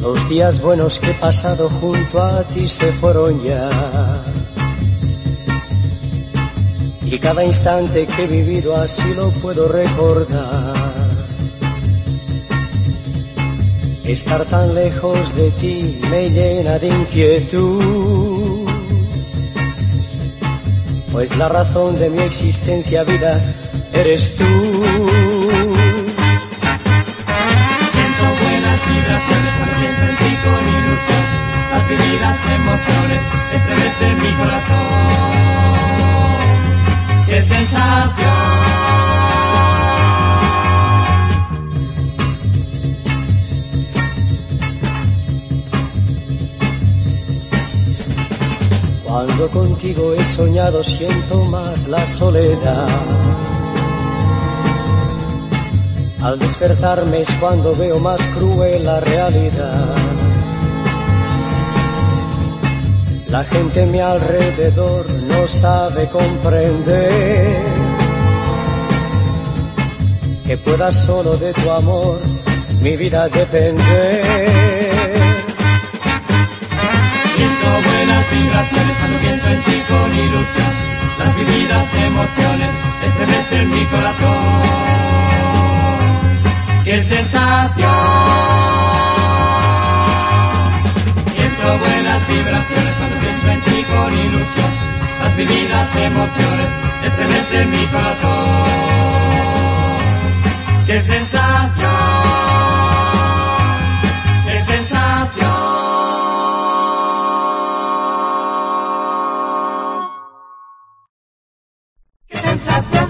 Los días buenos que he pasado junto a ti se fueron ya. Y cada instante que he vivido así lo puedo recordar. Estar tan lejos de ti me llena de inquietud. Pues la razón de mi existencia, vida, eres tú. Siento buenas vibraciones cuando pienso en ti con ilusión. Las vividas emociones estremecen mi corazón. ¡Qué sensación! Cuando contigo he soñado siento más la soledad. Al despertarme es cuando veo más cruel la realidad. La gente a mi alrededor no sabe comprender que pueda solo de tu amor mi vida depender. Vibraciones cuando pienso en ti con ilusión. Las vividas emociones estremecen mi corazón. ¡Qué sensación! Siento buenas vibraciones cuando pienso en ti con ilusión. Las vividas emociones estremecen mi corazón. ¡Qué sensación! ¡Qué sensación! Sensación!